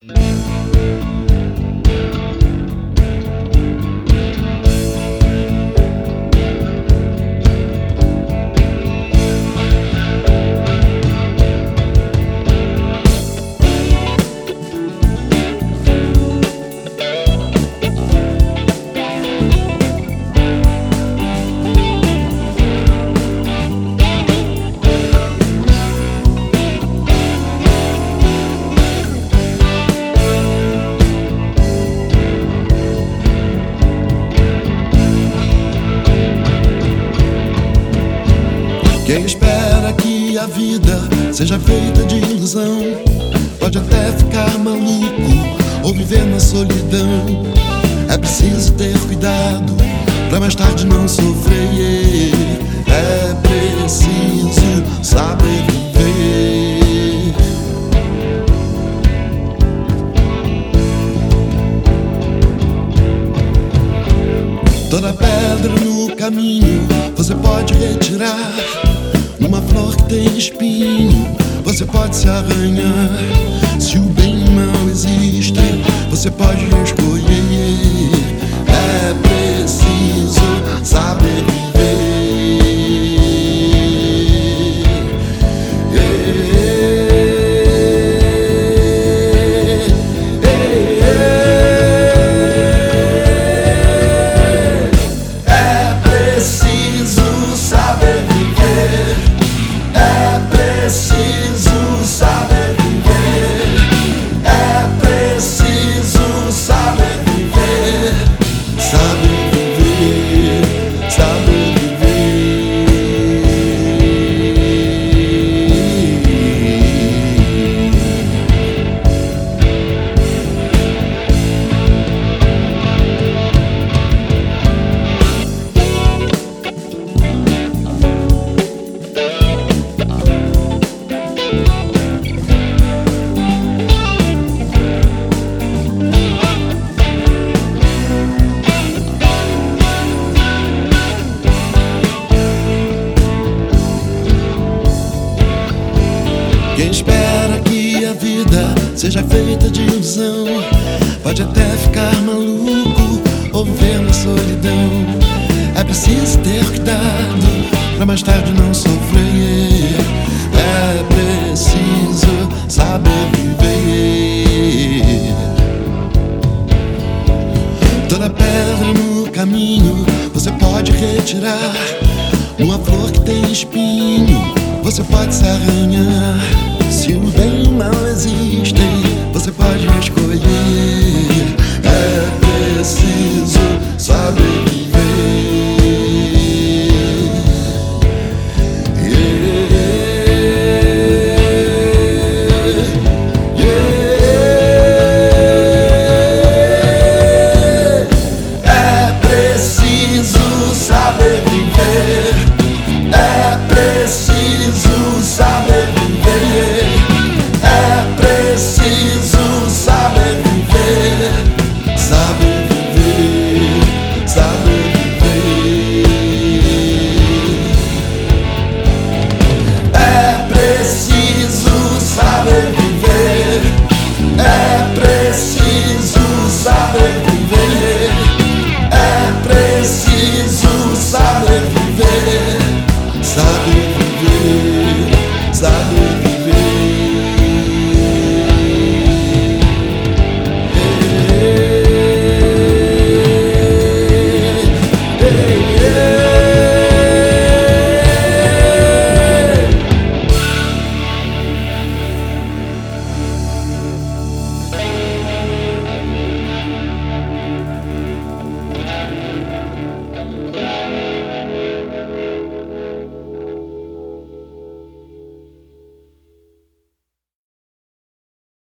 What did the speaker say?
Mm-hmm. Quem espera que a vida seja feita de ilusão pode até ficar maluco ou viver na solidão. É preciso ter cuidado pra mais tarde não sofrer. É preciso saber viver. Toda pedra no caminho você pode retirar. Uma flor que tem espinho, você pode se arranhar. Se o bem e o mal existem, você pode escolher. Quem espera que a vida seja feita de ilusão pode até ficar maluco ou viver na solidão. É preciso ter cuidado pra mais tarde não sofrer. É preciso saber viver. Toda pedra no caminho você pode retirar. Uma flor que tem espinho, você pode se arranhar. é preciso saber.